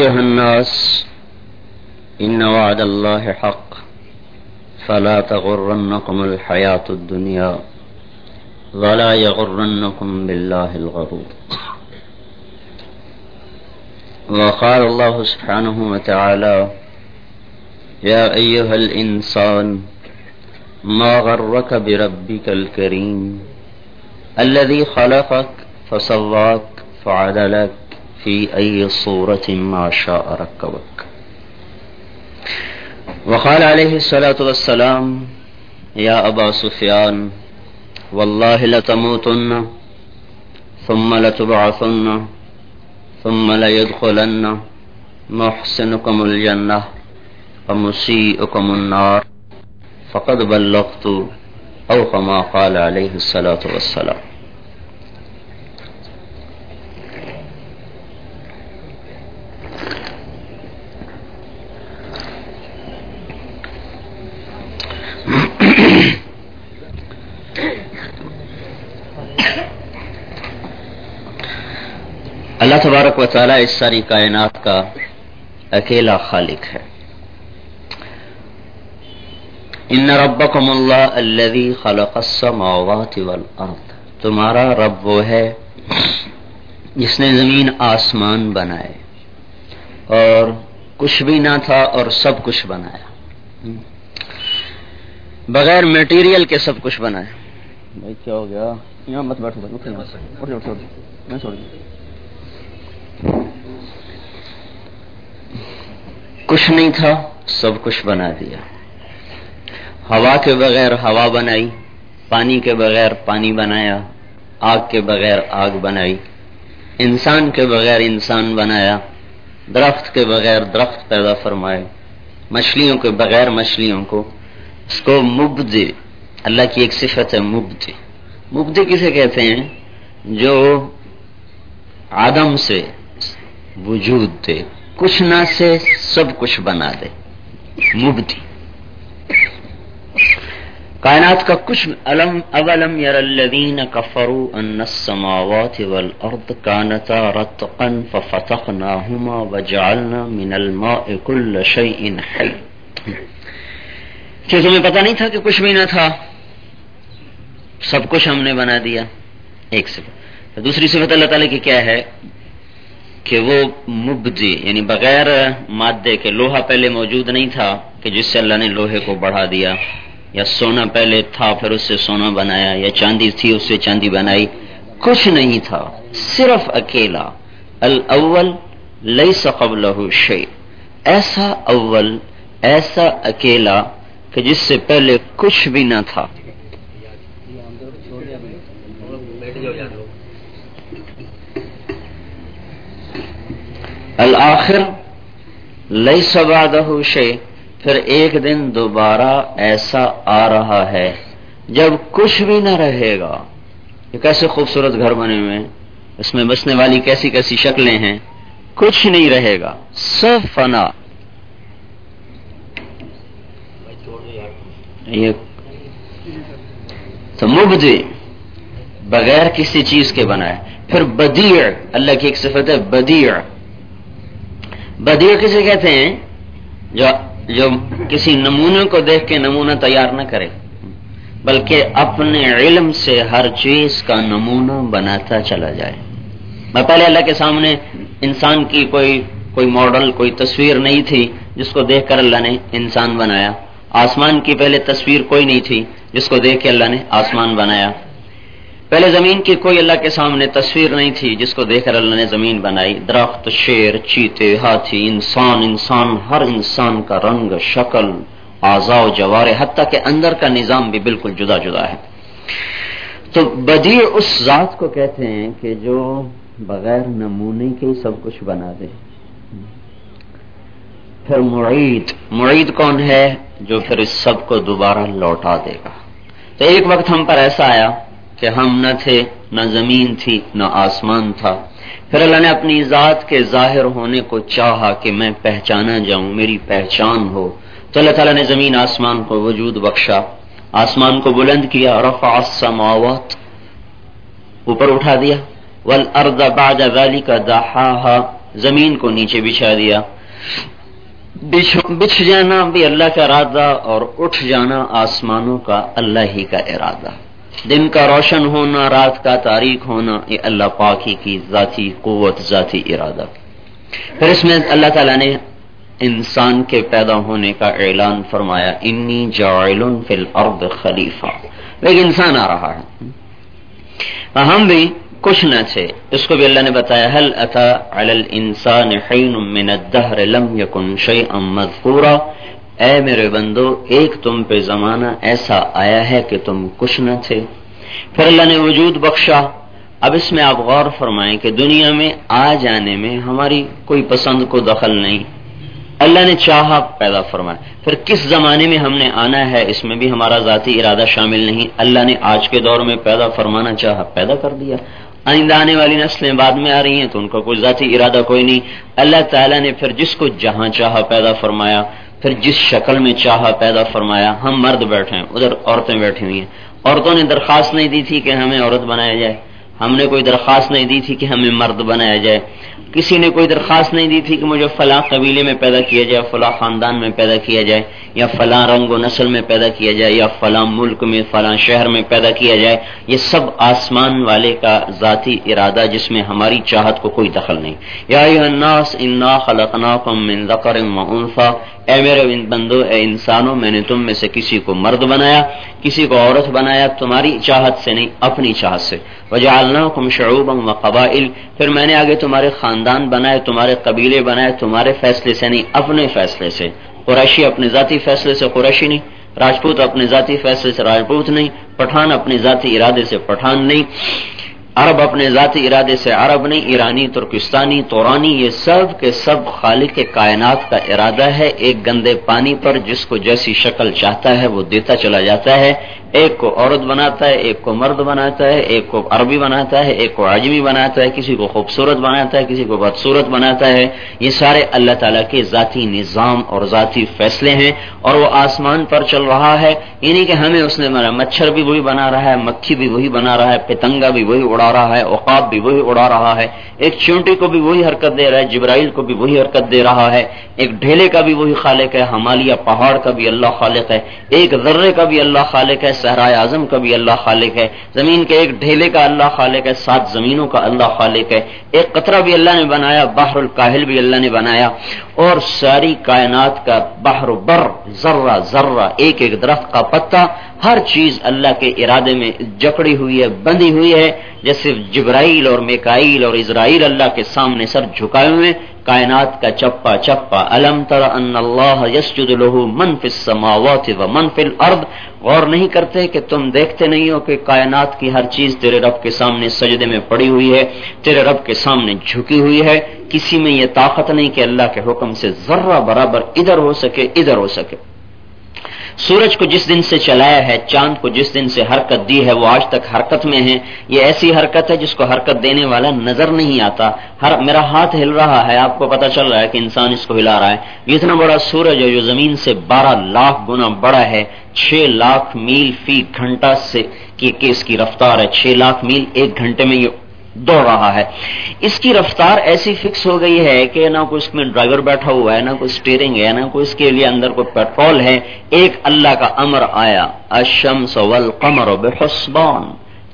أيها الناس إن وعد الله حق فلا تغرنكم الحياة الدنيا ولا يغرنكم بالله الغرور. وقال الله سبحانه وتعالى يا أيها الإنسان ما غرك بربك الكريم؟ الذي خلقك فصواك فعدلك في أي صورة ما شاء ركبك. وقال عليه الصلاة والسلام يا أبا سفيان والله لتموتن ثم لتبعثن ثم ليدخلن محسنكم الجنة ومسيئكم النار. فقد بلغت أو كما قال عليه الصلاة والسلام. اللہ تبارک و تعالیٰ اس ساری کائنات کا اکیلا خالق ہے ان ربکم اللہ الذي خلق السماوات والارض تمہارا رب وہ ہے جس نے زمین آسمان بنائے اور کچھ بھی نہ تھا اور سب کچھ بنایا بغیر میٹیریل کے سب کچھ بنایا بھائی کیا ہو گیا یہاں مت بیٹھو میں چھوڑ دوں کچھ نہیں تھا، سب کچھ بنا دیا۔ ہوا کے بغیر ہوا بنائی، پانی کے بغیر پانی بنایا، آگ کے بغیر آگ بنائی۔ انسان کے بغیر انسان بنایا، درخت کے بغیر درخت پیدا فرمائے۔ مچھلیوں کے بغیر مچھلیوں کو۔ اس کو مبد، اللہ کی ایک صفت ہے مبد۔ مبد کسے کہتے ہیں؟ جو آدم سے وجود دے۔ کچھ نہ سے سب کچھ بنا دے۔ مبدی۔ کائنات کا کچھ علم، اولم یر الذین کفروا ان السماوات والارض كانتا رتقا ففتقناهما وجعلنا من الماء كل شيء حي کہ تمہیں پتہ نہیں تھا کہ کچھ بھی نہ تھا۔ سب کچھ ہم نے بنا دیا۔ ایک صفت۔ دوسری صفت اللہ تعالی کی کیا ہے؟ کہ وہ مبدی یعنی بغیر مادے کے لوہا پہلے موجود نہیں تھا کہ جس سے اللہ نے لوہے کو بڑھا دیا، یا سونا پہلے تھا پھر اس سے سونا بنایا، یا چاندی تھی اس سے چاندی بنائی، کچھ نہیں تھا، صرف اکیلا۔ الاول لیس قبلہ شیء۔ ایسا اول، ایسا اکیلا کہ جس سے پہلے کچھ بھی نہ تھا۔ الآخر لئی سبادہ شے پھر ایک دن دوبارہ ایسا آ رہا ہے جب کچھ بھی نہ رہے گا۔ یہ کیسے خوبصورت گھر بنے ہوئے اس میں بسنے والی کیسی کیسی شکلیں ہیں۔ کچھ نہیں رہے گا۔ سب فنا۔ یہ تو مبدی، بغیر کسی چیز کے بنائے پھر بدیع، اللہ کی ایک صفت ہے، بدیع۔ بدیع کسے کہتے ہیں؟ جو جو کسی نمونے کو دیکھ کے نمونہ تیار نہ کرے۔ بلکہ اپنے علم سے ہر چیز کا نمونہ بناتا چلا جائے۔ میں پہلے اللہ کے سامنے انسان کی کوئی کوئی ماڈل، کوئی تصویر نہیں تھی جس کو دیکھ کر اللہ نے انسان بنایا۔ آسمان کی پہلے تصویر کوئی نہیں تھی جس کو دیکھ کے اللہ نے آسمان بنایا۔ پہلے زمین کی کوئی اللہ کے سامنے تصویر نہیں تھی، جس کو دیکھ کر اللہ نے زمین بنائی۔ درخت، شیر، چیتے، ہاتھی، انسان انسان، ہر انسان کا رنگ، شکل آزا و جوارے، حتیٰ کہ اندر کا نظام بھی بالکل جدا جدا ہے۔ تو بدی اس ذات کو کہتے ہیں کہ جو بغیر نمونے کے سب کچھ بنا دے۔ پھر معید معید کون ہے جو پھر اس سب کو دوبارہ لوٹا دے گا۔ تو ایک وقت ہم پر ایسا آیا کہ ہم نہ تھے، نہ زمین تھی، نہ آسمان تھا۔ پھر اللہ نے اپنی ذات کے ظاہر ہونے کو چاہا کہ میں پہچانا جاؤں، میری پہچان ہو۔ تو اللہ تعالیٰ نے زمین آسمان کو وجود بخشا۔ آسمان کو بلند کیا، رفع السماوات۔ اوپر اٹھا دیا۔ والارض بعد ذلك دحاها۔ زمین کو نیچے بچھا دیا۔ بچھ جانا بھی اللہ کا ارادہ اور اٹھ جانا آسمانوں کا اللہ ہی کا ارادہ۔ دن کا روشن ہونا، رات کا تاریخ ہونا، یہ اللہ پاک ہی کی ذاتی قوت، ذاتی ارادہ۔ پھر اس میں اللہ تعالیٰ نے انسان کے پیدا ہونے کا اعلان فرمایا، انی جائل فی الارض خلیفہ۔ ایک انسان آ رہا ہے۔ ہم بھی کچھ نہ تھے۔ اس کو بھی اللہ نے بتایا حل اتا علی الانسان حین من الدہر لم یکن شیئا مذکورا؟ اے میرے بندو، ایک تم پہ زمانہ ایسا آیا ہے کہ تم کچھ نہ تھے۔ پھر اللہ نے وجود بخشا۔ اب اس میں آپ غور فرمائیں کہ دنیا میں آ جانے میں ہماری کوئی پسند کو دخل نہیں۔ اللہ نے چاہا پیدا فرمایا۔ پھر کس زمانے میں ہم نے آنا ہے، اس میں بھی ہمارا ذاتی ارادہ شامل نہیں۔ اللہ نے آج کے دور میں پیدا فرمانا چاہا، پیدا کر دیا۔ آئندہ آنے والی نسلیں بعد میں آ رہی ہیں تو ان کا کوئی ذاتی ارادہ کوئی نہیں۔ اللہ تعالیٰ نے پھر جس کو جہاں چاہا پیدا فرمایا۔ پھر جس شکل میں چاہا پیدا فرمایا، ہم مرد بیٹھے ہیں، ادھر عورتیں بیٹھی ہوئی ہیں۔ عورتوں نے درخواست نہیں دی تھی کہ ہمیں عورت بنایا جائے۔ ہم نے کوئی درخواست نہیں دی تھی کہ ہمیں مرد بنایا جائے۔ کسی نے کوئی درخواست نہیں دی تھی کہ مجھے فلاں قبیلے میں پیدا کیا جائے، فلاں خاندان میں پیدا کیا جائے، یا فلاں رنگ و نسل میں پیدا کیا جائے، یا فلاں ملک میں، فلاں شہر میں پیدا کیا جائے۔ یہ سب آسمان والے کا ذاتی ارادہ، جس میں ہماری چاہت کو کوئی دخل نہیں۔ یا الناس، انا خلقناکم من ذکر و انثى اے میرے بندو، اے انسانوں، میں نے تم میں سے کسی کو مرد بنایا، کسی کو عورت بنایا، تمہاری چاہت سے نہیں، اپنی چاہت سے۔ وجعلناکم شعوبا وقبائل، پھر میں نے آگے تمہارے خاندان بنائے، تمہارے قبیلے بنائے، تمہارے فیصلے سے نہیں، اپنے فیصلے سے۔ قریشی اپنے ذاتی فیصلے سے قریشی نہیں، راجپوت اپنے ذاتی فیصلے سے راجپوت نہیں، پٹھان اپنے ذاتی ارادے سے پٹھان نہیں۔ عرب اپنے ذاتی ارادے سے عرب نہیں، ایرانی، ترکستانی، تورانی، یہ سب کے سب خالق کائنات کا ارادہ ہے، ایک گندے پانی پر جس کو جیسی شکل چاہتا ہے وہ دیتا چلا جاتا ہے۔ ایک کو عورت بناتا ہے، ایک کو مرد بناتا ہے، ایک کو عربی بناتا ہے، ایک کو عجمی بناتا ہے، کسی کو خوبصورت بناتا ہے، کسی کو بدصورت بناتا ہے۔ یہ سارے اللہ تعالیٰ کے ذاتی نظام اور ذاتی فیصلے ہیں اور وہ آسمان پر چل رہا ہے۔ یعنی کہ ہمیں اس نے مارا مچھر بھی وہی بنا رہا ہے، مکھی بھی وہی بنا رہا ہے، پتنگا بھی وہی اڑا رہا ہے اوقاب بھی وہی اڑا رہا ہے۔ ایک چونٹی کو بھی وہی حرکت دے رہا ہے، جبرائیل کو بھی وہی حرکت دے رہا ہے۔ ایک ڈھیلے کا بھی وہی خالق ہے، ہمالیہ پہاڑ کا بھی اللہ خالق ہے۔ ایک ذرے کا بھی اللہ خالق ہے صحرائے اعظم کا بھی اللہ خالق ہے، زمین کے ایک ڈھیلے کا اللہ خالق ہے، سات زمینوں کا اللہ خالق ہے۔ ایک قطرہ بھی اللہ نے بنایا، بحر الکاہل بھی اللہ نے بنایا۔ اور ساری کائنات کا بحر بر، ذرہ ذرہ، ایک ایک درخت کا پتا ہر چیز اللہ کے ارادے میں جکڑی ہوئی ہے بندی ہوئی ہے جیسے جبرائیل اور میکائیل اور اسرائیل اللہ کے سامنے سر جھکائے ہوئے کائنات کا چپا چپا، الم تر ان اللہ یسجد له من فی السماوات و من فی الارض؟ غور نہیں کرتے کہ تم دیکھتے نہیں ہو کہ کائنات کی ہر چیز تیرے رب کے سامنے سجدے میں پڑی ہوئی ہے، تیرے رب کے سامنے جھکی ہوئی ہے۔ کسی میں یہ طاقت نہیں کہ اللہ کے حکم سے ذرہ برابر ادھر ہو سکے، ادھر ہو سکے۔ سورج کو جس دن سے چلایا ہے، چاند کو جس دن سے حرکت دی ہے، وہ آج تک حرکت میں ہے یہ ایسی حرکت ہے جس کو حرکت دینے والا نظر نہیں آتا۔ ہر، میرا ہاتھ ہل رہا ہے، آپ کو پتا چل رہا ہے کہ انسان اس کو ہلا رہا ہے۔ یہ اتنا بڑا سورج ہے جو زمین سے بارہ لاکھ گنا بڑا ہے۔ چھ لاکھ میل فی گھنٹہ سے کی اس کی رفتار ہے۔ چھ لاکھ میل ایک گھنٹے میں یہ دوڑ رہا ہے۔ اس کی رفتار ایسی فکس ہو گئی ہے کہ نہ کوئی اس میں ڈرائیور بیٹھا ہوا ہے، نہ کوئی اسٹیئرنگ ہے، نہ کوئی اس کے لیے اندر کوئی پیٹرول ہے۔ ایک اللہ کا امر آیا اشمس والقمر بحسبان۔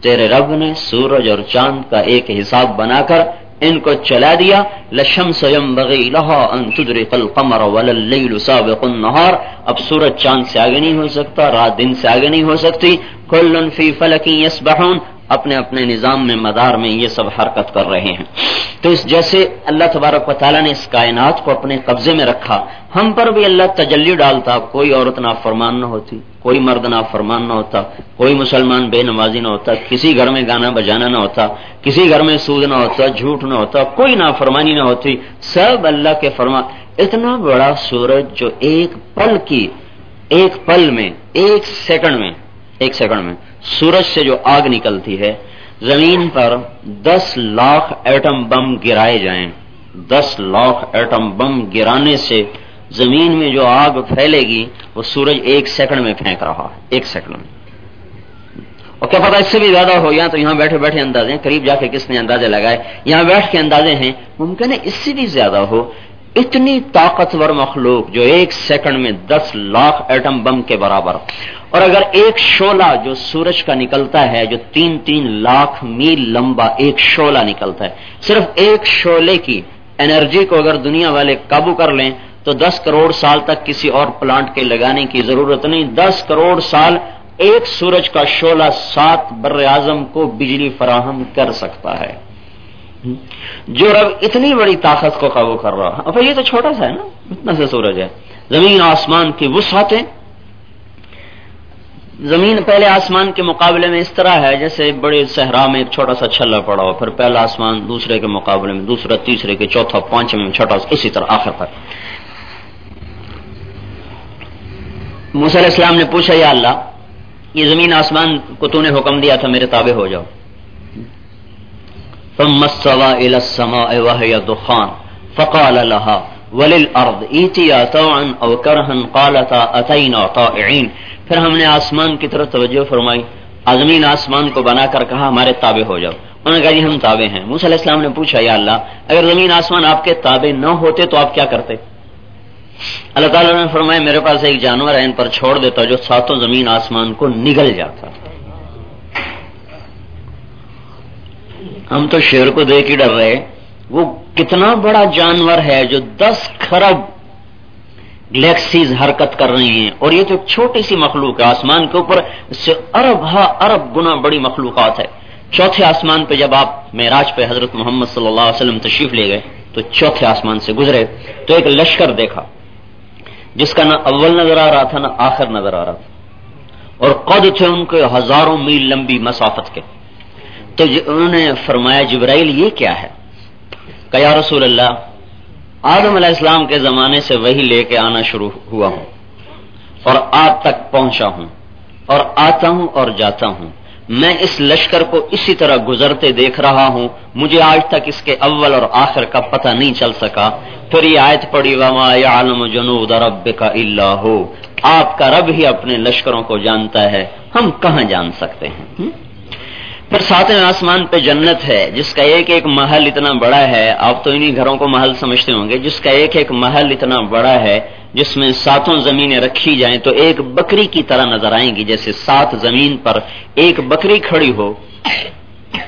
تیرے رب نے سورج اور چاند کا ایک حساب بنا کر ان کو چلا دیا۔ لشم سیم بغی لہا ان تدرک القمر ولللیل سابق النہار اب سورج چاند سے آگے نہیں ہو سکتا، رات دن سے آگے نہیں ہو سکتی۔ کلن فی فلکی یسبحون۔ اپنے اپنے نظام میں مدار میں یہ سب حرکت کر رہے ہیں۔ تو اس جیسے اللہ تبارک و تعالیٰ نے اس کائنات کو اپنے قبضے میں رکھا۔ ہم پر بھی اللہ تجلی ڈالتا، کوئی عورت نہ فرمان نہ ہوتی، کوئی مرد نہ فرمان نہ ہوتا، کوئی مسلمان بے نمازی نہ ہوتا، کسی گھر میں گانا بجانا نہ ہوتا، کسی گھر میں سود نہ ہوتا، جھوٹ نہ ہوتا، کوئی نہ فرمانی نہ ہوتی، سب اللہ کے فرمان۔ اتنا بڑا سورج جو ایک پل کی، ایک پل میں، ایک سیکنڈ میں، ایک سیکنڈ میں سورج سے جو آگ نکلتی ہے، زمین پر دس لاکھ ایٹم بم گرائے جائیں۔ دس لاکھ ایٹم بم گرانے سے زمین میں جو آگ پھیلے گی، وہ سورج ایک سیکنڈ میں پھینک رہا ہے۔ ایک سیکنڈ میں۔ اور کیا پتا اس سے بھی زیادہ ہو، یا تو یہاں بیٹھے بیٹھے اندازے قریب جا کے کس نے اندازے لگائے۔ یہاں بیٹھ کے اندازے ہیں، ممکن ہے اس سے بھی زیادہ ہو۔ اتنی طاقتور مخلوق جو ایک سیکنڈ میں دس لاکھ ایٹم بم کے برابر اور اگر ایک شولہ جو سورج کا نکلتا ہے، جو تین تین لاکھ میل لمبا ایک شولہ نکلتا ہے، صرف ایک شولے کی انرجی کو اگر دنیا والے قابو کر لیں، تو دس کروڑ سال تک کسی اور پلانٹ کے لگانے کی ضرورت نہیں۔ دس کروڑ سال ایک سورج کا شولہ سات بر اعظم کو بجلی فراہم کر سکتا ہے۔ جو رب اتنی بڑی طاقت کو قابو کر رہا اب یہ تو چھوٹا سا ہے نا، اتنا سا سورج ہے۔ زمین آسمان کی وسعتیں۔ زمین پہلے آسمان کے مقابلے میں اس طرح ہے، جیسے بڑے صحرا میں ایک چھوٹا سا چھلا پڑا ہو، پھر پہلا آسمان دوسرے کے مقابلے میں، دوسرا، تیسرے کے چوتھا، پانچویں میں چھوٹا، اسی طرح آخر پر۔ علیہ السلام نے پوچھا، یا اللہ، یہ زمین آسمان کو تو نے حکم دیا تھا، میرے تابع ہو جاؤ۔ ثم استوى الى السماء وهي دخان. فقال لها وللارض ائتيا طوعا او كرها؟ قالتا اتينا طائعين. پھر ہم نے آسمان کی طرف توجہ فرمائی۔ زمین آسمان کو بنا کر کہا، ہمارے تابع ہو جاؤ. انہوں نے کہا جی ہم تابع ہیں۔ موسی علیہ السلام نے پوچھا، یا اللہ، اگر زمین آسمان آپ کے تابع نہ ہوتے تو آپ کیا کرتے؟ اللہ تعالیٰ نے فرمایا، میرے پاس ایک جانور ہے، ان پر چھوڑ دیتا جو ساتوں زمین آسمان کو نگل جاتا ہم تو شیر کو دیکھ ہی ڈر رہے وہ کتنا بڑا جانور ہے جو دس خرب گلیکسیز حرکت کر رہی ہیں۔ اور یہ تو ایک چھوٹی سی مخلوق ہے۔ آسمان کے اوپر اس سے ارب ہا ارب گنا بڑی مخلوقات ہے۔ چوتھے آسمان پہ جب آپ معراج پہ حضرت محمد صلی اللہ علیہ وسلم تشریف لے گئے، تو چوتھے آسمان سے گزرے۔ تو ایک لشکر دیکھا، جس کا نہ اول نظر آ رہا تھا، نہ آخر نظر آ رہا تھا۔ اور قد تھے ان کے ہزاروں میل لمبی مسافت کے۔ تو انہوں نے فرمایا، جبرائیل یہ کیا ہے؟ کہ یا رسول اللہ، آدم علیہ السلام کے زمانے سے وہی لے کے آنا شروع ہوا ہوں اور آج تک پہنچا ہوں اور آتا ہوں اور جاتا ہوں۔ میں اس لشکر کو اسی طرح گزرتے دیکھ رہا ہوں۔ مجھے آج تک اس کے اول اور آخر کا پتہ نہیں چل سکا۔ پھر یہ آیت پڑی وما عالم جنوب رب کا اللہ ہو آپ کا رب ہی اپنے لشکروں کو جانتا ہے۔ ہم کہاں جان سکتے ہیں؟ پھر ساتویں آسمان پہ جنت ہے، جس کا ایک ایک محل اتنا بڑا ہے۔ آپ تو انہی گھروں کو محل سمجھتے ہوں گے۔ جس کا ایک ایک محل اتنا بڑا ہے، جس میں ساتوں زمینیں رکھی جائیں تو ایک بکری کی طرح نظر آئیں گی۔ جیسے سات زمین پر ایک بکری کھڑی ہو،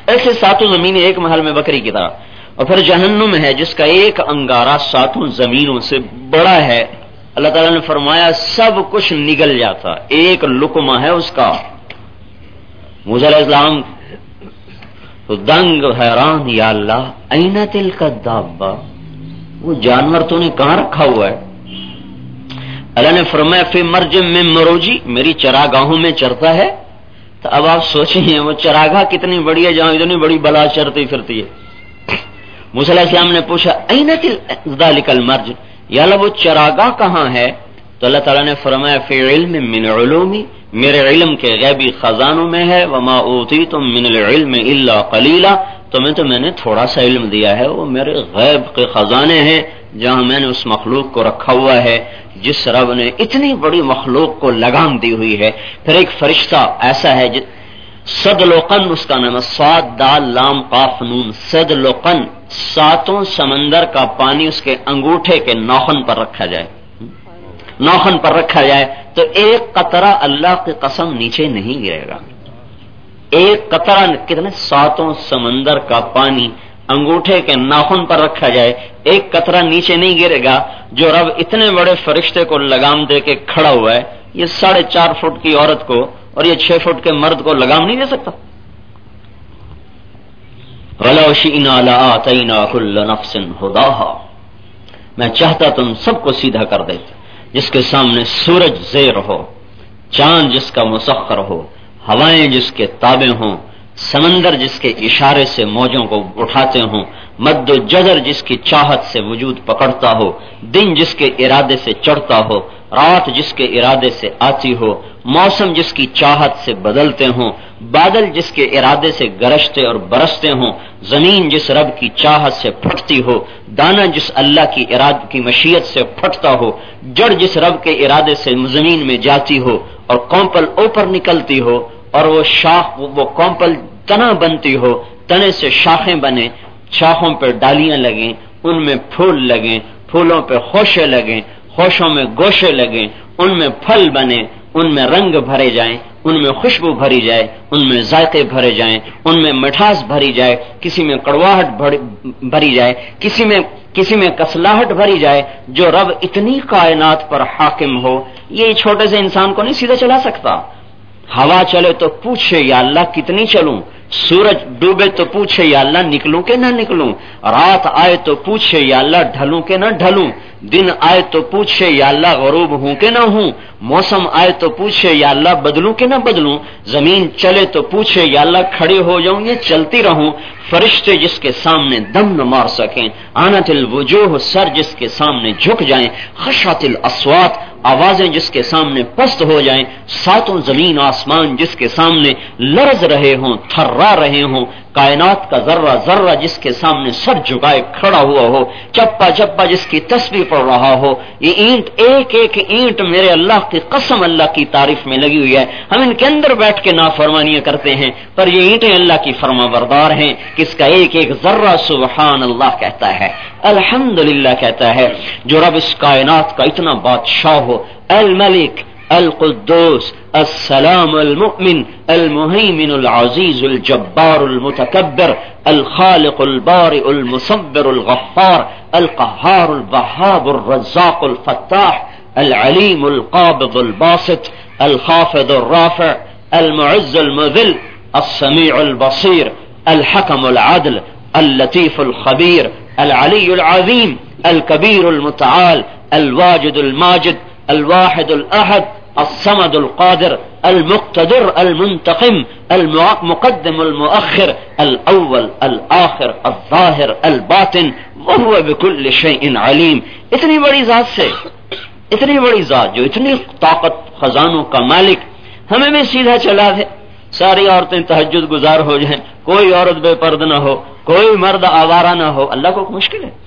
ایسے ساتوں زمینیں ایک محل میں بکری کی طرح۔ اور پھر جہنم ہے، جس کا ایک انگارہ ساتوں زمینوں سے بڑا ہے۔ اللہ تعالیٰ نے فرمایا، سب کچھ نگل جاتا، ایک لکما ہے اس کا۔ مزل اسلام تو دنگ حیران، یا اللہ، اینا تل کا دابا وہ جانور تو نے کہاں رکھا ہوا ہے؟ اللہ نے فرمایا، فی مرجم میں مروجی، میری چراگاہوں میں چرتا ہے۔ تو اب آپ سوچیں، وہ چراگاہ کتنی بڑی ہے، جہاں اتنی بڑی بلا چرتی پھرتی ہے۔ مسلح اسلام نے پوچھا ذالک مرج یا اللہ، وہ چراگاہ کہاں ہے؟ تو اللہ تعالیٰ نے فرمایا، فی علم من علومی میرے علم کے غیبی خزانوں میں ہے، وما اوتیتم من العلم الا قلیلا تو میں تو میں نے تھوڑا سا علم دیا ہے، وہ میرے غیب کے خزانے ہیں جہاں میں نے اس مخلوق کو رکھا ہوا ہے، جس رب نے اتنی بڑی مخلوق کو لگام دی ہوئی ہے۔ پھر ایک فرشتہ ایسا ہے سد لوقن اس کا نام سات دال، لام، قاف، نون۔ سد لوقن ساتوں سمندر کا پانی اس کے انگوٹھے کے نوخن پر رکھا جائے۔ نوخن پر رکھا جائے تو ایک قطرہ اللہ کی قسم نیچے نہیں گرے گا۔ ایک قطرہ کتنے ساتوں سمندر کا پانی انگوٹھے کے ناخن پر رکھا جائے، ایک قطرہ نیچے نہیں گرے گا جو رب اتنے بڑے فرشتے کو لگام دے کے کھڑا ہوا ہے۔ یہ ساڑھے چار فٹ کی عورت کو اور یہ چھ فٹ کے مرد کو لگام نہیں دے سکتا۔ میں چاہتا تم سب کو سیدھا کر دیتے۔ جس کے سامنے سورج زیر ہو، چاند جس کا مسخر ہو، ہوائیں جس کے تابع ہوں، سمندر جس کے اشارے سے موجوں کو اٹھاتے ہوں مد و جدر جس کی چاہت سے وجود پکڑتا ہو، دن جس کے ارادے سے چڑھتا ہو رات جس کے ارادے سے آتی ہو، موسم جس کی چاہت سے بدلتے ہوں، بادل جس کے ارادے سے گرجتے اور برستے ہوں، زمین جس رب کی چاہت سے پھٹتی ہو، دانا جس اللہ کی اراد، کی مشیت سے پھٹتا ہو، جڑ جس رب کے ارادے سے زمین میں جاتی ہو اور کومپل اوپر نکلتی ہو اور وہ شاخ، وہ کومپل تنا بنتی ہو، تنے سے شاخیں بنے شاخوں پہ ڈالیاں لگیں، ان میں پھول لگیں، پھولوں پہ خوشے لگیں خوشوں میں گوشے لگیں، ان میں پھل بنے، ان میں رنگ بھرے جائیں، ان میں خوشبو بھری جائے، ان میں ذائقے بھرے جائیں، ان میں مٹھاس بھری جائے، کسی میں کڑواہٹ بھری جائے، کسی میں کسی میں کسلاہٹ بھری جائے، جو رب اتنی کائنات پر حاکم ہو، یہ چھوٹے سے انسان کو نہیں سیدھا چلا سکتا۔ ہوا چلے تو پوچھے، یا اللہ کتنی چلوں؟ سورج ڈوبے تو پوچھے یا اللہ نکلوں کہ نہ نکلوں؟ رات آئے تو پوچھے یا اللہ ڈھلوں کہ نہ ڈھلوں؟ دن آئے تو پوچھے یا اللہ غروب ہوں کہ نہ ہوں؟ موسم آئے تو پوچھے یا اللہ بدلوں کہ نہ بدلوں؟ زمین چلے تو پوچھے یا اللہ کھڑے ہو جاؤں یا چلتی رہوں۔ فرشتے جس کے سامنے دم نہ مار سکیں۔ آنت الوجوہ سر جس کے سامنے جھک جائیں۔ خشات الاسوات آوازیں جس کے سامنے پست ہو جائیں، ساتوں زمین آسمان جس کے سامنے لرز رہے ہوں، تھرا رہے ہوں کائنات کا ذرہ ذرہ جس کے سامنے سر جھکائے کھڑا ہوا ہو، چپا چپا جس کی تصویر پڑ رہا ہو، یہ اینٹ، ایک ایک اینٹ میرے اللہ کی قسم اللہ کی تعریف میں لگی ہوئی ہے۔ ہم ان کے اندر بیٹھ کے نافرمانیاں کرتے ہیں، پر یہ اینٹیں اللہ کی فرما بردار ہیں۔ کس کا ایک ایک ذرہ سبحان اللہ کہتا ہے الحمد کہتا ہے، جو رب اس کائنات کا اتنا بادشاہ ہو، الملک القدوس السلام المؤمن المهيمن العزيز الجبار المتكبر الخالق البارئ المصبر الغفار القهار البهاب الرزاق الفتاح العليم القابض الباسط الخافض الرافع المعز المذل السميع البصير الحكم العدل اللطيف الخبير العلي العظيم الكبير المتعال الواجد الماجد الواحد الأحد، الصمد القادر، المقتدر، المنتقم، المقدم المؤخر، الأول، الآخر، الظاهر، الباطن، وهو بكل شيء عليم. اتنی بڑی ذات سے، اتنی بڑی ذات جو اتنی طاقت، خزانوں کا مالک، ہمیں بھی سیدھا چلا دے۔ ساری عورتیں تحجد گزار ہو جائیں۔ کوئی عورت بے پرد نہ ہو، کوئی مرد آوارہ نہ ہو۔ اللہ کو مشکل ہے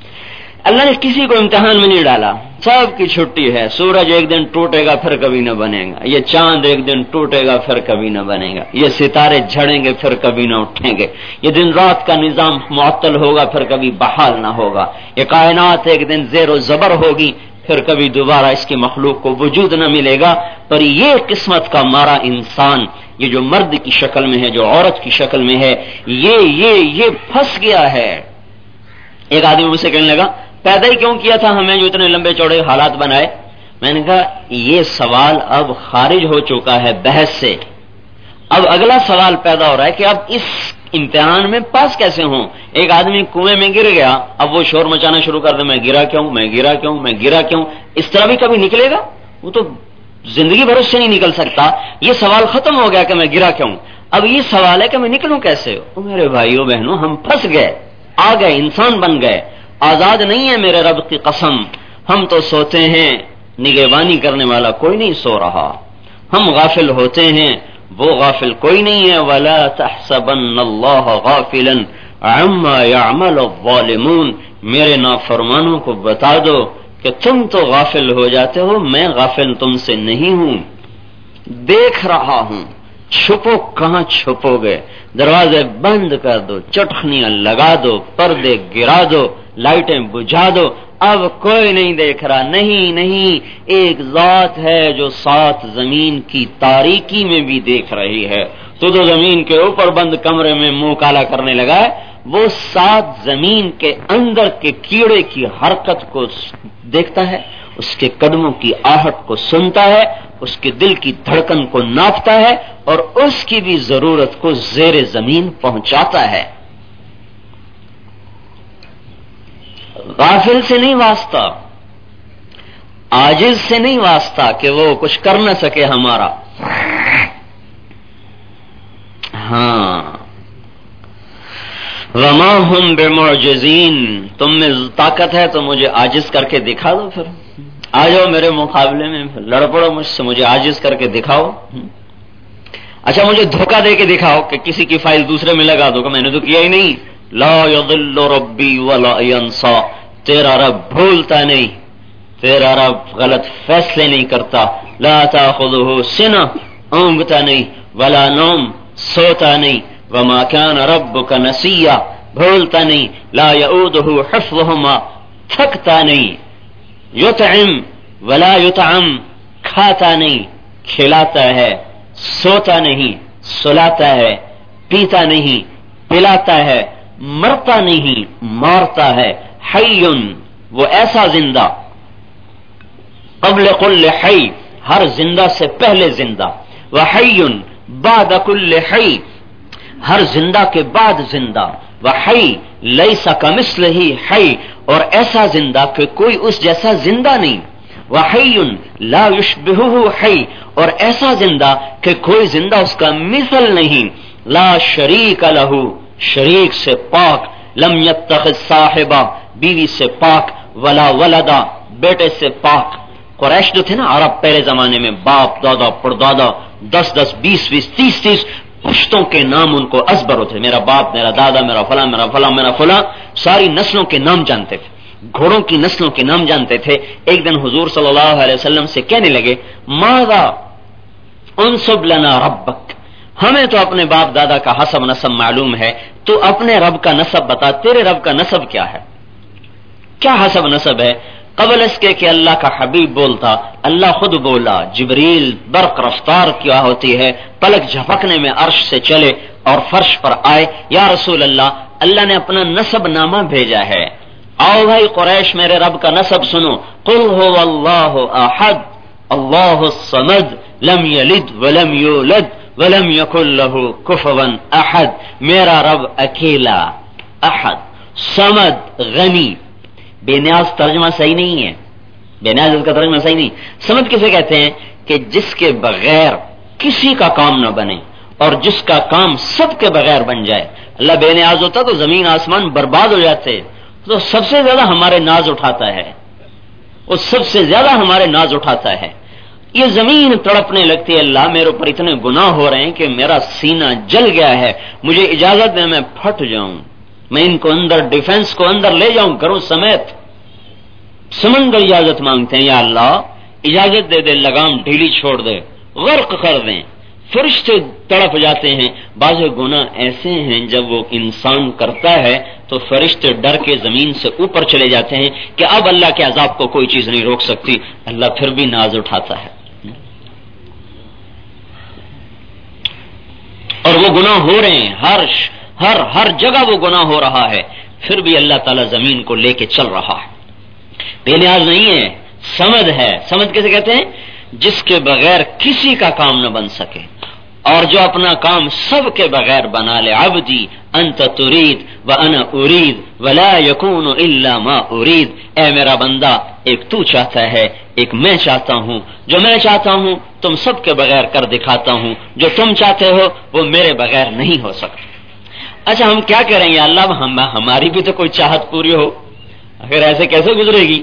اللہ نے کسی کو امتحان میں نہیں ڈالا۔ سب کی چھٹی ہے۔ سورج ایک دن ٹوٹے گا، پھر کبھی نہ بنے گا۔ یہ چاند ایک دن ٹوٹے گا، پھر کبھی نہ بنے گا۔ یہ ستارے جھڑیں گے، پھر کبھی نہ اٹھیں گے۔ یہ دن رات کا نظام معطل ہوگا، پھر کبھی بحال نہ ہوگا۔ یہ کائنات ایک دن زیر و زبر ہوگی، پھر کبھی دوبارہ اس کی مخلوق کو وجود نہ ملے گا۔ پر یہ قسمت کا مارا انسان، یہ جو مرد کی شکل میں ہے، جو عورت کی شکل میں ہے، یہ یہ یہ پھنس گیا ہے۔ ایک آدمی مجھ سے کہنے لگا پیدا ہی کیوں کیا تھا ہمیں جو اتنے لمبے چوڑے حالات بنائے؟ میں نے کہا، یہ سوال اب خارج ہو چکا ہے بحث سے۔ اب اگلا سوال پیدا ہو رہا ہے کہ اب اس امتحان میں پاس کیسے ہوں؟ ایک آدمی کنویں میں گر گیا، اب وہ شور مچانا شروع کر دے، میں گرا کیوں؟ میں گرا کیوں؟ میں گرا کیوں؟ اس طرح بھی کبھی نکلے گا؟ وہ تو زندگی بھر اس سے نہیں نکل سکتا۔ یہ سوال ختم ہو گیا کہ میں گرا کیوں؟ اب یہ سوال ہے کہ میں نکلوں کیسے؟ میرے بھائیوں بہنوں، ہم پھنس گئے آ گئے انسان بن گئے۔ آزاد نہیں ہے میرے رب کی قسم۔ ہم تو سوتے ہیں، نگہبانی کرنے والا کوئی نہیں سو رہا۔ ہم غافل ہوتے ہیں، وہ غافل کوئی نہیں ہے۔ ولا تحسبن اللہ غافلا عما يعمل الظالمون۔ میرے نافرمانوں کو بتا دو کہ تم تو غافل ہو جاتے ہو، میں غافل تم سے نہیں ہوں۔ دیکھ رہا ہوں۔ چھپو، کہاں چھپو گے؟ دروازے بند کر دو، چٹخنیاں لگا دو، پردے گرا دو۔ لائٹیں بجھا دو۔ اب کوئی نہیں دیکھ رہا۔ نہیں نہیں، ایک ذات ہے جو سات زمین کی تاریکی میں بھی دیکھ رہی ہے۔ تو جو زمین کے اوپر بند کمرے میں منہ کالا کرنے لگا ہے، وہ سات زمین کے اندر کے کیڑے کی حرکت کو دیکھتا ہے، اس کے قدموں کی آہٹ کو سنتا ہے، اس کے دل کی دھڑکن کو ناپتا ہے اور اس کی بھی ضرورت کو زیر زمین پہنچاتا ہے۔ غافل سے نہیں واسطہ آجز سے نہیں واسطہ کہ وہ کچھ کر نہ سکے ہمارا۔ ہاں۔ رما ہوں بے تم میں طاقت ہے تو مجھے آجز کر کے دکھا دو پھر۔ آ جاؤ میرے مقابلے میں لڑ پڑو مجھ سے، مجھے آجز کر کے دکھاؤ۔ اچھا مجھے دھوکہ دے کے دکھاؤ کہ کسی کی فائل دوسرے میں لگا دو کہ میں نے تو کیا ہی نہیں۔ لا يضل ربی ولا ينسى تیرا رب بھولتا نہیں، تیرا رب غلط فیصلے نہیں کرتا۔ لا تاخذه سنہ، اونگتا نہیں، ولا نوم، سوتا نہیں۔ وما كان ربك نسيا بھولتا نہیں۔ لا يعوده حفظهما تھکتا نہیں۔ یطعم، ولا يطعم کھاتا نہیں۔ کھلاتا ہے، سوتا نہیں، سلاتا ہے، پیتا نہیں، پلاتا ہے، مرتا نہیں، مارتا ہے۔ حیون، وہ ایسا زندہ۔ قبل کل حی، ہر زندہ سے پہلے زندہ۔ وہ حیون، بعد کل حی، ہر زندہ کے بعد زندہ۔ وہ حی لئی سا کمسل ہی حی، اور ایسا زندہ کہ کوئی اس جیسا زندہ نہیں۔ وہ حیون، لا یشبہ حی، اور ایسا زندہ کہ کوئی زندہ اس کا مثل نہیں۔ لا شریک لہو شریک سے پاک، لم یتخذ صاحبہ۔ بیوی سے پاک، ولا ولدا، بیٹے سے پاک۔ قریش جو تھے نا، عرب پہلے زمانے میں باپ، دادا، پردادا، دس دس، بیس بیس، تیس تیس پشتوں کے نام ان کو ازبر ہوتے میرا باپ، میرا دادا، میرا فلاں میرا فلاں میرا فلاں، ساری نسلوں کے نام جانتے تھے۔ گھوڑوں کی نسلوں کے نام جانتے تھے۔ ایک دن حضور صلی اللہ علیہ وسلم سے کہنے لگے مادا انصب لنا ربک؟ ہمیں تو اپنے باپ، دادا کا حسب نصب معلوم ہے۔ تو اپنے رب کا نصب بتا، تیرے رب کا نصب کیا ہے؟ کیا حسب نصب ہے؟ قبل اس کے کہ اللہ کا حبیب بولتا، اللہ خود بولا، جبریل برق رفتار کیا ہوتی ہے، پلک جھپکنے میں عرش سے چلے اور فرش پر آئے، یا رسول اللہ اللہ نے اپنا نصب نامہ بھیجا ہے۔ آؤ بھائی قریش، میرے رب کا نصب سنو۔ قل ہو اللہ احد، اللہ الصمد، لم یلد ولم یولد ولم یکن له کفوا احد۔ میرا رب اکیلا، احد۔ سمد غنی۔ بے نیاز ترجمہ صحیح نہیں ہے۔ بے نیاز اس کا ترجمہ صحیح نہیں۔ سمجھ کسے کہتے ہیں کہ جس کے بغیر کسی کا کام نہ بنے اور جس کا کام سب کے بغیر بن جائے۔ اللہ بے نیاز ہوتا تو زمین آسمان برباد ہو جاتے۔ تو سب سے زیادہ ہمارے ناز اٹھاتا ہے۔ وہ سب سے زیادہ ہمارے ناز اٹھاتا ہے۔ یہ زمین تڑپنے لگتی ہے۔ اللہ میرے اوپر اتنے گناہ ہو رہے ہیں کہ میرا سینہ جل گیا ہے۔ مجھے اجازت دے میں پھٹ جاؤں۔ میں ان کو اندر ڈیفنس کو اندر لے جاؤں کروں سمیت۔ سمندر اجازت مانگتے ہیں، یا اللہ، اجازت دے دے، لگام ڈھیلی چھوڑ دے، غرق کر دیں۔ فرشتے تڑپ جاتے ہیں۔ بعض گنا ایسے ہیں، جب وہ انسان کرتا ہے، تو فرشتے ڈر کے زمین سے اوپر چلے جاتے ہیں کہ اب اللہ کے عذاب کو کوئی چیز نہیں روک سکتی۔ اللہ پھر بھی ناز اٹھاتا ہے۔ اور وہ گناہ ہو رہے ہیں، ہر ہر ہر جگہ وہ گناہ ہو رہا ہے، پھر بھی اللہ تعالیٰ زمین کو لے کے چل رہا ہے۔ بے نیاز نہیں ہے، سمد ہے۔ سمد کیسے کہتے ہیں؟ جس کے بغیر کسی کا کام نہ بن سکے۔ اور جو اپنا کام سب کے بغیر بنا لے ابدی انت ترید و انا ارید ولا یقون الا ما ارید۔ اے میرا بندہ، ایک تو چاہتا ہے، ایک میں چاہتا ہوں۔ جو میں چاہتا ہوں، تم سب کے بغیر کر دکھاتا ہوں۔ جو تم چاہتے ہو، وہ میرے بغیر نہیں ہو سکتا۔ اچھا ہم کیا کریں گے اللہ ہماری بھی تو کوئی چاہت پوری ہو۔ اگر ایسے کیسے گزرے گی؟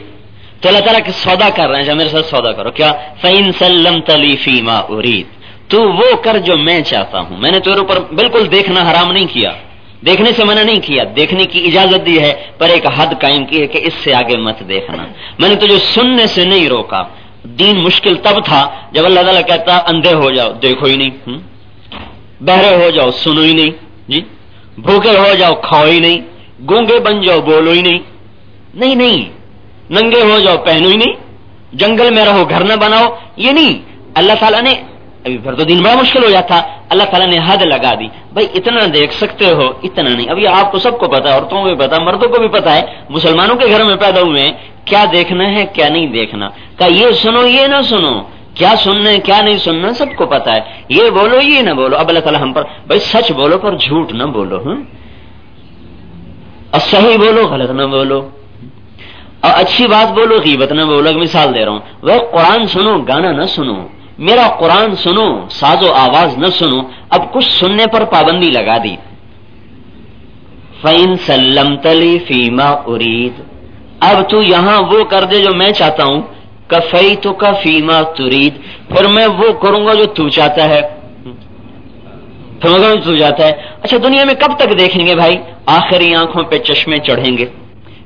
تو اللہ تعالیٰ سودا کر رہے ہیں۔ اچھا، میرے ساتھ سودا کرو۔ کیا؟ فین سلم تلی فیما ارید تو وہ کر جو میں چاہتا ہوں۔ میں نے تیرے اوپر بالکل دیکھنا حرام نہیں کیا۔ دیکھنے سے منع نہیں کیا۔ دیکھنے کی اجازت دی ہے، پر ایک حد قائم کی ہے کہ اس سے آگے مت دیکھنا۔ میں نے تجھے سننے سے نہیں روکا۔ دین مشکل تب تھا جب اللہ تعالیٰ کہتا، اندھے ہو جاؤ۔ دیکھو ہی نہیں۔ بہرے ہو جاؤ، سنو ہی نہیں۔ جی؟ بھوکے ہو جاؤ، کھاؤ ہی نہیں۔ گونگے بن جاؤ، بولو ہی نہیں۔ نہیں نہیں۔ ننگے ہو جاؤ، پہنو ہی نہیں۔ جنگل میں رہو، گھر نہ بناؤ۔ یہ نہیں۔ اللہ تعالیٰ نے، ابھی پھر تو دن بڑا مشکل ہو جاتا۔ اللہ تعالیٰ نے حد لگا دی۔ بھائی، اتنا دیکھ سکتے ہو، اتنا نہیں۔ ابھی آپ کو سب کو پتا ہے عورتوں کو بھی پتا، مردوں کو بھی پتا ہے۔ مسلمانوں کے گھر میں پیدا ہوئے ہیں۔ کیا دیکھنا ہے، کیا نہیں دیکھنا۔ کہ یہ سنو، یہ نہ سنو۔ کیا سننا ہے، کیا نہیں سننا، سب کو پتا ہے۔ یہ بولو، یہ نہ بولو۔ اب اللہ تعالیٰ ہم پر بھائی سچ بولو پر جھوٹ نہ بولو ہاں اور صحیح بولو، غلط نہ بولو۔ اور اچھی بات بولو، غیبت نہ بولو۔ مثال دے رہا ہوں۔ وہ قرآن سنو، گانا نہ سنو۔ میرا قرآن سنو، ساز و آواز نہ سنو۔ اب کچھ سننے پر پابندی لگا دی۔ فین سلم تلی فیما ارید اب تو یہاں وہ کر دے جو میں چاہتا ہوں۔ کفئی تو کا فیما ترید پھر میں وہ کروں گا جو تو چاہتا ہے۔ تو جاتا ہے۔ اچھا دنیا میں کب تک دیکھیں گے بھائی؟ آخری آنکھوں پہ چشمے چڑھیں گے۔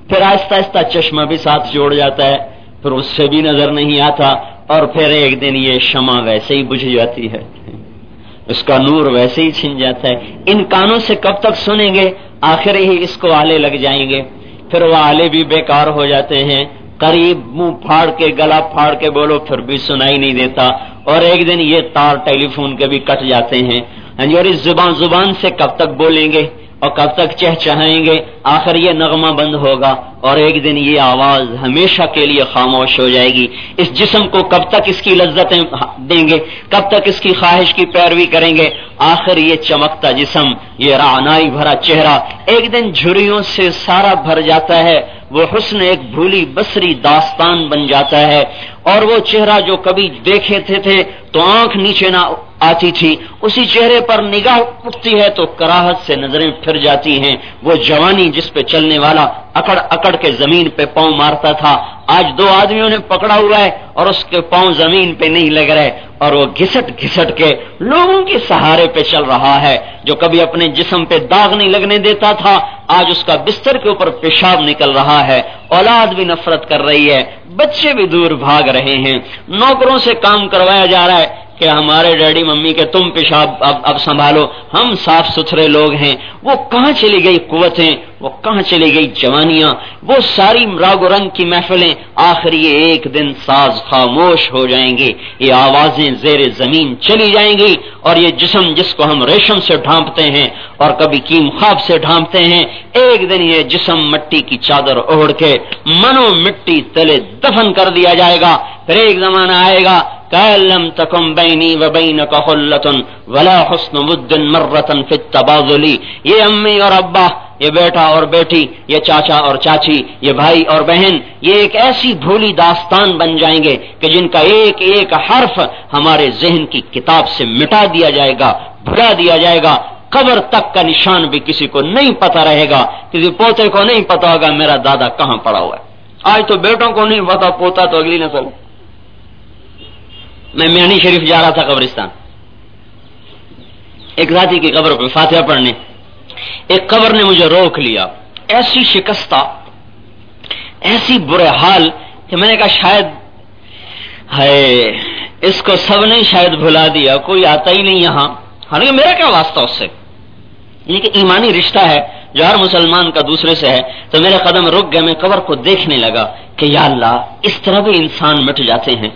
پھر آہستہ آہستہ چشمہ بھی ساتھ جوڑ جاتا ہے۔ پھر اس سے بھی نظر نہیں آتا۔ اور پھر ایک دن یہ شمع ویسے ہی بجھ جاتی ہے۔ اس کا نور ویسے ہی چھن جاتا ہے۔ ان کانوں سے کب تک سنیں گے؟ آخر ہی اس کو آلے لگ جائیں گے۔ پھر وہ آلے بھی بیکار ہو جاتے ہیں۔ قریب منہ پھاڑ کے گلا پھاڑ کے بولو پھر بھی سنائی نہیں دیتا۔ اور ایک دن یہ تار ٹیلی فون کے بھی کٹ جاتے ہیں۔ ہاں جی، اور اس زبان زبان سے کب تک بولیں گے؟ اور کب تک چہ چاہیں گے؟ آخر یہ نغمہ بند ہوگا۔ اور ایک دن یہ آواز ہمیشہ کے لیے خاموش ہو جائے گی۔ اس جسم کو کب تک اس کی لذتیں دیں گے؟ کب تک اس کی خواہش کی پیروی کریں گے؟ آخر یہ چمکتا جسم یہ رعنائی بھرا چہرہ۔ ایک دن جھریوں سے سارا بھر جاتا ہے۔ وہ حسن ایک بھولی بسری داستان بن جاتا ہے اور وہ چہرہ جو کبھی دیکھے تھے تھے تو آنکھ نیچے نہ آتی تھی، اسی چہرے پر نگاہ اٹھتی ہے تو کراہت سے نظریں پھر جاتی ہیں۔ وہ جوانی جس پہ چلنے والا اکڑ اکڑ کے زمین پہ پاؤں مارتا تھا، آج دو آدمیوں نے پکڑا ہوا ہے اور اس کے پاؤں زمین پہ نہیں لگ رہے۔ اور وہ گھسٹ گھسٹ کے لوگوں کے سہارے پہ چل رہا ہے، جو کبھی اپنے جسم پہ داغ نہیں لگنے دیتا تھا آج اس کا بستر کے اوپر پیشاب نکل رہا ہے، اولاد بھی نفرت کر رہی ہے، بچے بھی دور بھاگ رہے ہیں۔ نوکروں سے کام کروایا جا رہا ہے کہ ہمارے ڈیڈی ممی کے تم پیشاب اب اب سنبھالو، ہم صاف ستھرے لوگ ہیں۔ وہ کہاں چلی گئی قوتیں؟ وہ کہاں چلی گئی جوانیاں؟ وہ ساری راگ و رنگ کی محفلیں آخر یہ ایک دن ساز خاموش ہو جائیں گے یہ آوازیں زیر زمین چلی جائیں گی اور یہ جسم جس کو ہم ریشم سے ڈھانپتے ہیں اور کبھی کیم خواب سے ڈھانپتے ہیں، ایک دن یہ جسم مٹی کی چادر اوڑھ کے منو مٹی تلے دفن کر دیا جائے گا۔ پھر ایک زمانہ آئے گا لم تکم بینی و بین کا خلتن ولا حسن مدن مرتن فی التبادلی یہ امی اور ابا یہ بیٹا اور بیٹی، یہ چاچا اور چاچی، یہ بھائی اور بہن، یہ ایک ایسی بھولی داستان بن جائیں گے کہ جن کا ایک ایک حرف ہمارے ذہن کی کتاب سے مٹا دیا جائے گا بھلا دیا جائے گا۔ قبر تک کا نشان بھی کسی کو نہیں پتا رہے گا، کسی پوتے کو نہیں پتا ہوگا میرا دادا کہاں پڑا ہوا ہے۔ آج تو بیٹوں کو نہیں پتا پوتا تو اگلی نسل میں میانی شریف جا رہا تھا قبرستان۔ ایک ذاتی کی قبر پہ فاتحہ پڑھنے۔ ایک قبر نے مجھے روک لیا۔ ایسی شکستہ، ایسی برے حال کہ میں نے کہا شاید ہے اس کو سب نے شاید بھلا دیا، کوئی آتا ہی نہیں یہاں۔ حالانکہ میرا کیا واسطہ اس سے؟ یہ کہ ایمانی رشتہ ہے، جو ہر مسلمان کا دوسرے سے ہے۔ تو میرے قدم رک گئے، میں قبر کو دیکھنے لگا کہ یا اللہ، اس طرح بھی انسان مٹ جاتے ہیں۔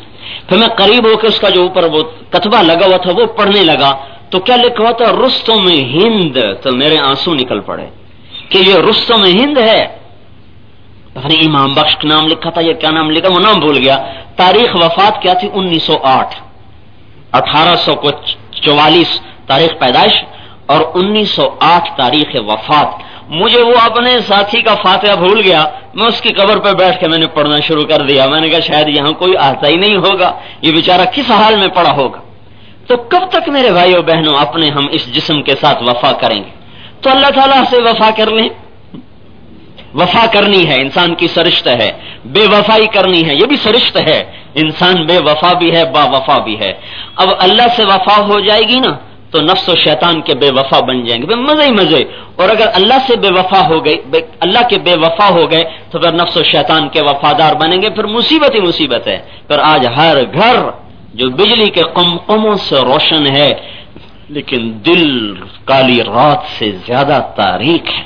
پھر میں قریب ہو کے اس کا جو اوپر وہ کتبہ لگا ہوا تھا، وہ پڑھنے لگا۔ تو کیا لکھا تھا رستوں میں ہند؟ تو میرے آنسو نکل پڑے۔ کہ یہ رستوں میں ہند ہے؟ امام بخش کا نام لکھا تھا یہ کیا نام لکھا، وہ نام بھول گیا۔ تاریخ وفات کیا تھی؟ انیس سو آٹھ۔ اٹھارہ سو کو چوالیس تاریخ پیدائش اور انیس سو آٹھ تاریخ وفات۔ مجھے وہ اپنے ساتھی کا فاتحہ بھول گیا۔ میں اس کی قبر پہ بیٹھ کے میں نے پڑھنا شروع کر دیا۔ میں نے کہا شاید یہاں کوئی آتا ہی نہیں ہوگا۔ یہ بیچارہ کس حال میں پڑا ہوگا؟ تو کب تک میرے بھائیوں بہنوں اپنے ہم اس جسم کے ساتھ وفا کریں گے؟ تو اللہ تعالیٰ سے وفا کر لیں۔ وفا کرنی ہے، انسان کی سرشت ہے۔ بے وفائی کرنی ہے، یہ بھی سرشت ہے۔ انسان بے وفا بھی ہے، با وفا بھی ہے۔ اب اللہ سے وفا ہو جائے گی نا، تو نفس و شیطان کے بے وفا بن جائیں گے۔ مزے ہی مزے۔ اور اگر اللہ سے بے وفا ہو گئے اللہ کے بے وفا ہو گئے، تو پھر نفس و شیطان کے وفادار بنیں گے۔ پھر مصیبت ہی مصیبت ہے۔ پھر آج ہر گھر جو بجلی کے قمقموں سے روشن ہے، لیکن دل کالی رات سے زیادہ تاریخ ہے۔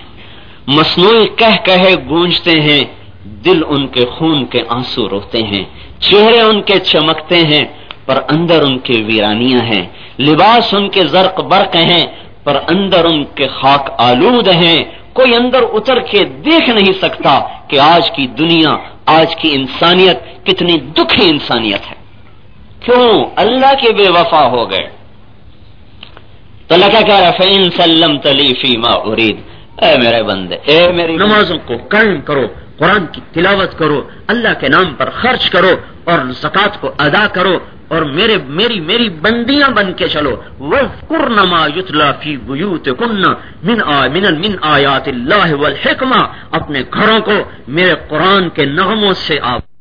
مصنوعی کہہ کہے گونجتے ہیں، دل ان کے خون کے آنسو روتے ہیں، چہرے ان کے چمکتے ہیں، پر اندر ان کے ویرانیاں ہیں۔ لباس ان کے زرق برق ہیں، پر اندر ان کے خاک آلود ہیں۔ کوئی اندر اتر کے دیکھ نہیں سکتا کہ آج کی دنیا، آج کی انسانیت کتنی دکھی انسانیت ہے۔ کیوں اللہ کے بے وفا ہو گئے؟ تو اللہ کیا کہہ رہا فین سلم تلیفی ما ارید۔ اے میرے بندے، اے میری نمازوں کو قائم کرو، قرآن کی تلاوت کرو، اللہ کے نام پر خرچ کرو اور زکات کو ادا کرو اور میرے، میری میری بندیاں بن کے چلو۔ وہ کرنما یتلا فی بیوت کن من من من آیات اللہ والحکمہ اپنے گھروں کو میرے قرآن کے نغموں سے آپ